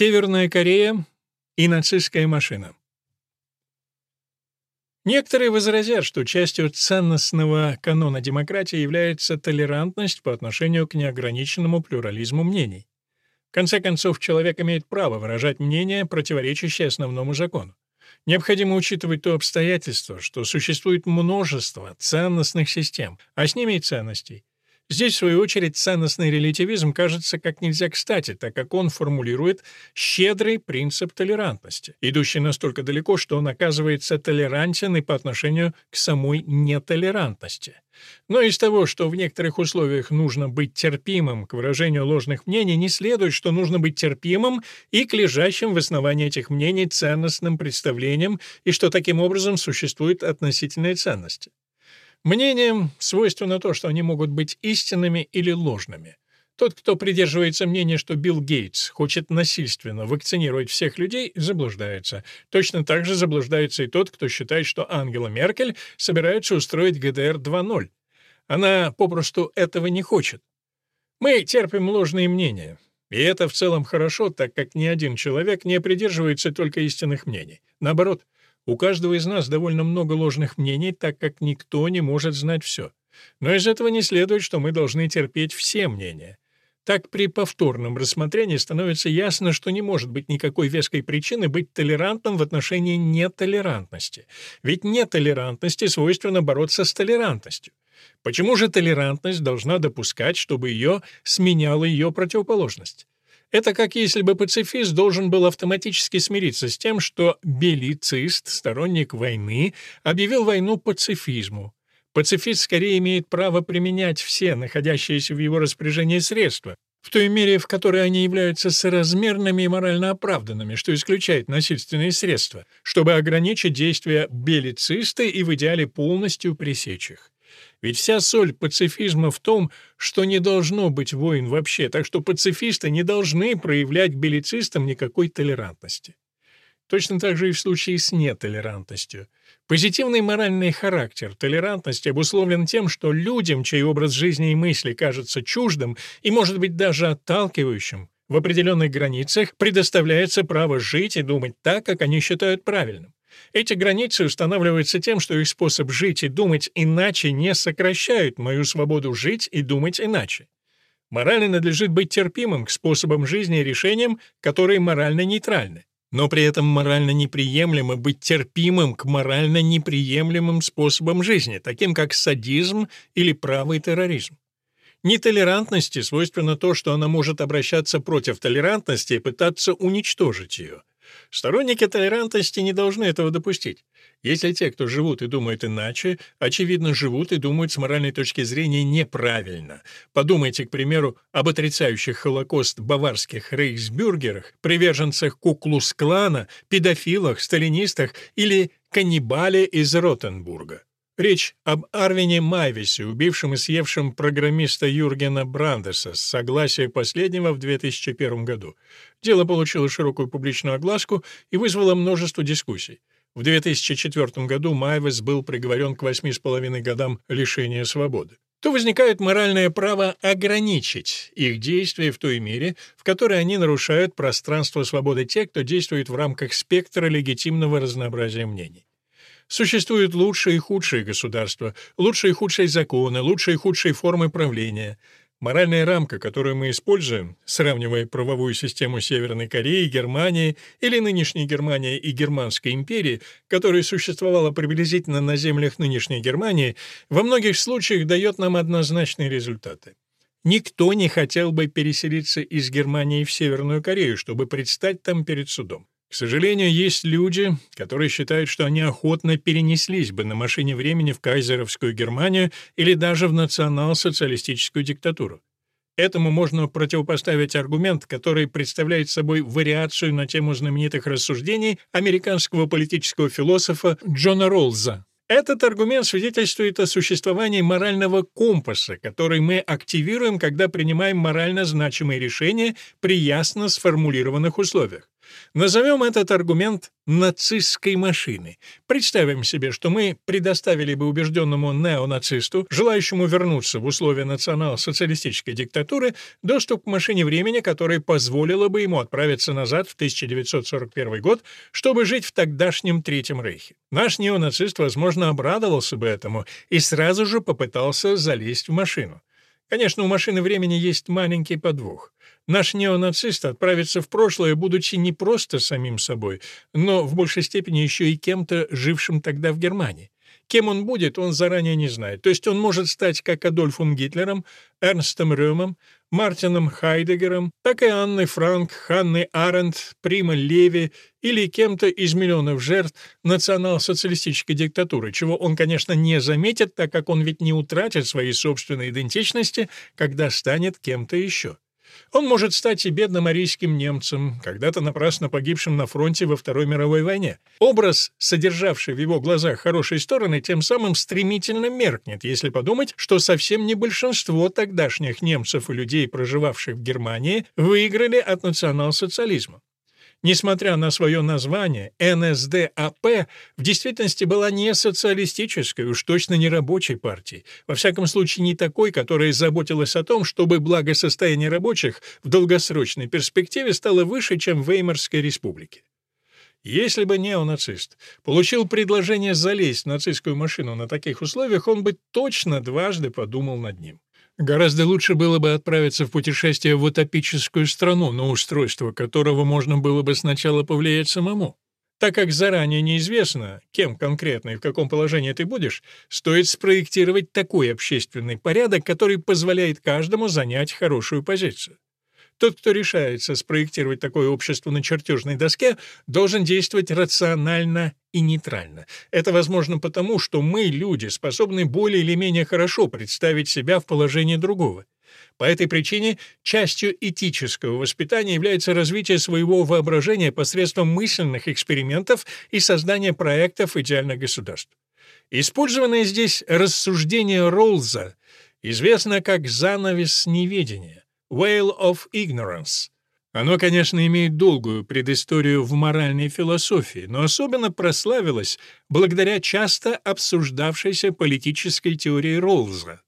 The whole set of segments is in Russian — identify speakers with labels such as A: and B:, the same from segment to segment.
A: Северная Корея и нацистская машина. Некоторые возразят, что частью ценностного канона демократии является толерантность по отношению к неограниченному плюрализму мнений. В конце концов, человек имеет право выражать мнение, противоречащее основному закону. Необходимо учитывать то обстоятельство, что существует множество ценностных систем, а с ними и ценностей. Здесь, в свою очередь, ценностный релятивизм кажется как нельзя кстати, так как он формулирует щедрый принцип толерантности, идущий настолько далеко, что он оказывается толерантен и по отношению к самой нетолерантности. Но из того, что в некоторых условиях нужно быть терпимым к выражению ложных мнений, не следует, что нужно быть терпимым и к лежащим в основании этих мнений ценностным представлениям, и что таким образом существуют относительные ценности. Мнениям свойственно то, что они могут быть истинными или ложными. Тот, кто придерживается мнения, что Билл Гейтс хочет насильственно вакцинировать всех людей, заблуждается. Точно так же заблуждается и тот, кто считает, что Ангела Меркель собирается устроить ГДР 2.0. Она попросту этого не хочет. Мы терпим ложные мнения. И это в целом хорошо, так как ни один человек не придерживается только истинных мнений. Наоборот, у каждого из нас довольно много ложных мнений, так как никто не может знать все. Но из этого не следует, что мы должны терпеть все мнения. Так при повторном рассмотрении становится ясно, что не может быть никакой веской причины быть толерантным в отношении нетолерантности. Ведь нетолерантности свойственно бороться с толерантностью. Почему же толерантность должна допускать, чтобы ее сменяла ее противоположность? Это как если бы пацифист должен был автоматически смириться с тем, что белицист, сторонник войны, объявил войну пацифизму. Пацифист скорее имеет право применять все находящиеся в его распоряжении средства, в той мере, в которой они являются соразмерными и морально оправданными, что исключает насильственные средства, чтобы ограничить действия белициста и в идеале полностью пресечь их. Ведь вся соль пацифизма в том, что не должно быть войн вообще, так что пацифисты не должны проявлять белицистам никакой толерантности. Точно так же и в случае с нетолерантностью. Позитивный моральный характер толерантности обусловлен тем, что людям, чей образ жизни и мысли кажется чуждым и, может быть, даже отталкивающим, в определенных границах предоставляется право жить и думать так, как они считают правильным. Эти границы устанавливаются тем, что их способ жить и думать иначе не сокращают мою свободу жить и думать иначе. Морально надлежит быть терпимым к способам жизни и решениям, которые морально нейтральны. Но при этом морально неприемлемо быть терпимым к морально неприемлемым способам жизни, таким как садизм или правый терроризм. Нетолерантности свойственно то, что она может обращаться против толерантности и пытаться уничтожить ее. Сторонники толерантности не должны этого допустить. Если те, кто живут и думают иначе, очевидно, живут и думают с моральной точки зрения неправильно. Подумайте, к примеру, об отрицающих Холокост баварских рейхсбюргерах, приверженцах Куклус-клана, педофилах, сталинистах или каннибале из Ротенбурга. Речь об Арвине Майвисе, убившем и съевшем программиста Юргена Брандеса с согласия последнего в 2001 году. Дело получило широкую публичную огласку и вызвало множество дискуссий. В 2004 году Майвис был приговорен к 8,5 годам лишения свободы. То возникает моральное право ограничить их действия в той мере, в которой они нарушают пространство свободы тех, кто действует в рамках спектра легитимного разнообразия мнений. Существуют лучшие и худшие государства, лучшие и худшие законы, лучшие и худшие формы правления. Моральная рамка, которую мы используем, сравнивая правовую систему Северной Кореи, Германии или нынешней Германии и Германской империи, которая существовала приблизительно на землях нынешней Германии, во многих случаях дает нам однозначные результаты. Никто не хотел бы переселиться из Германии в Северную Корею, чтобы предстать там перед судом. К сожалению, есть люди, которые считают, что они охотно перенеслись бы на машине времени в кайзеровскую Германию или даже в национал-социалистическую диктатуру. Этому можно противопоставить аргумент, который представляет собой вариацию на тему знаменитых рассуждений американского политического философа Джона Роллза. Этот аргумент свидетельствует о существовании морального компаса, который мы активируем, когда принимаем морально значимые решения при ясно сформулированных условиях. Назовем этот аргумент нацистской машины. Представим себе, что мы предоставили бы убежденному неонацисту, желающему вернуться в условия национал-социалистической диктатуры, доступ к машине времени, которая позволила бы ему отправиться назад в 1941 год, чтобы жить в тогдашнем Третьем Рейхе. Наш неонацист, возможно, обрадовался бы этому и сразу же попытался залезть в машину. Конечно, у машины времени есть маленький подвох. Наш неонацист отправится в прошлое, будучи не просто самим собой, но в большей степени еще и кем-то, жившим тогда в Германии. Кем он будет, он заранее не знает. То есть он может стать как Адольфом Гитлером, Эрнстом Рёмом, Мартином Хайдегером, так и Анной Франк, Ханной Аренд, Прима Леви или кем-то из миллионов жертв национал-социалистической диктатуры, чего он, конечно, не заметит, так как он ведь не утратит своей собственной идентичности, когда станет кем-то еще. Он может стать и бедным арийским немцем, когда-то напрасно погибшим на фронте во Второй мировой войне. Образ, содержавший в его глазах хорошие стороны, тем самым стремительно меркнет, если подумать, что совсем не большинство тогдашних немцев и людей, проживавших в Германии, выиграли от национал-социализма. Несмотря на свое название, НСДАП в действительности была не социалистической, уж точно не рабочей партией, во всяком случае не такой, которая заботилась о том, чтобы благосостояние рабочих в долгосрочной перспективе стало выше, чем в Веймарской республике. Если бы неонацист получил предложение залезть в нацистскую машину на таких условиях, он бы точно дважды подумал над ним. Гораздо лучше было бы отправиться в путешествие в утопическую страну, на устройство которого можно было бы сначала повлиять самому. Так как заранее неизвестно, кем конкретно и в каком положении ты будешь, стоит спроектировать такой общественный порядок, который позволяет каждому занять хорошую позицию. Тот, кто решается спроектировать такое общество на чертежной доске, должен действовать рационально и нейтрально. Это возможно потому, что мы, люди, способны более или менее хорошо представить себя в положении другого. По этой причине частью этического воспитания является развитие своего воображения посредством мысленных экспериментов и создание проектов идеальных государств. Использованное здесь рассуждение Роллза известно как «занавес неведения». Whale of Ignorance. Оно, конечно, имеет долгую предысторию в моральной философии, но особенно прославилось благодаря часто обсуждавшейся политической теории Роллза.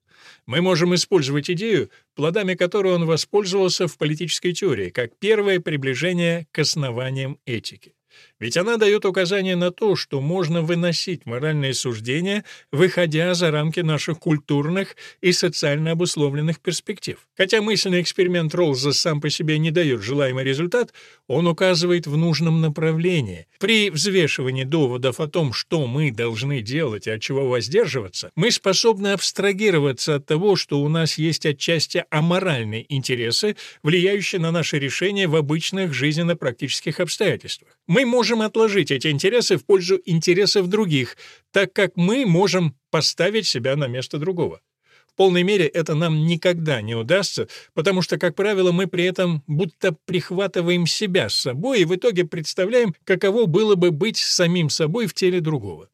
A: Мы можем использовать идею, плодами которой он воспользовался в политической теории, как первое приближение к основаниям этики. Ведь она дает указание на то, что можно выносить моральные суждения, выходя за рамки наших культурных и социально обусловленных перспектив. Хотя мысленный эксперимент Роллза сам по себе не дает желаемый результат, он указывает в нужном направлении. При взвешивании доводов о том, что мы должны делать и от чего воздерживаться, мы способны абстрагироваться от того, что у нас есть отчасти аморальные интересы, влияющие на наши решения в обычных жизненно-практических обстоятельствах. Мы можем отложить эти интересы в пользу интересов других, так как мы можем поставить себя на место другого. В полной мере это нам никогда не удастся, потому что, как правило, мы при этом будто прихватываем себя с собой и в итоге представляем, каково было бы быть самим собой в теле другого.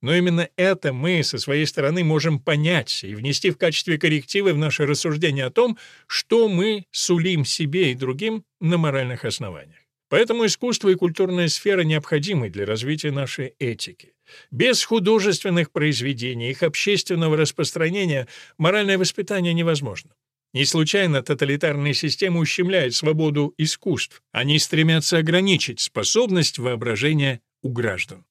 A: Но именно это мы со своей стороны можем понять и внести в качестве коррективы в наше рассуждение о том, что мы сулим себе и другим на моральных основаниях. Поэтому искусство и культурная сфера необходимы для развития нашей этики. Без художественных произведений, их общественного распространения моральное воспитание невозможно. Не случайно тоталитарные системы ущемляют свободу искусств. Они стремятся ограничить способность воображения у граждан.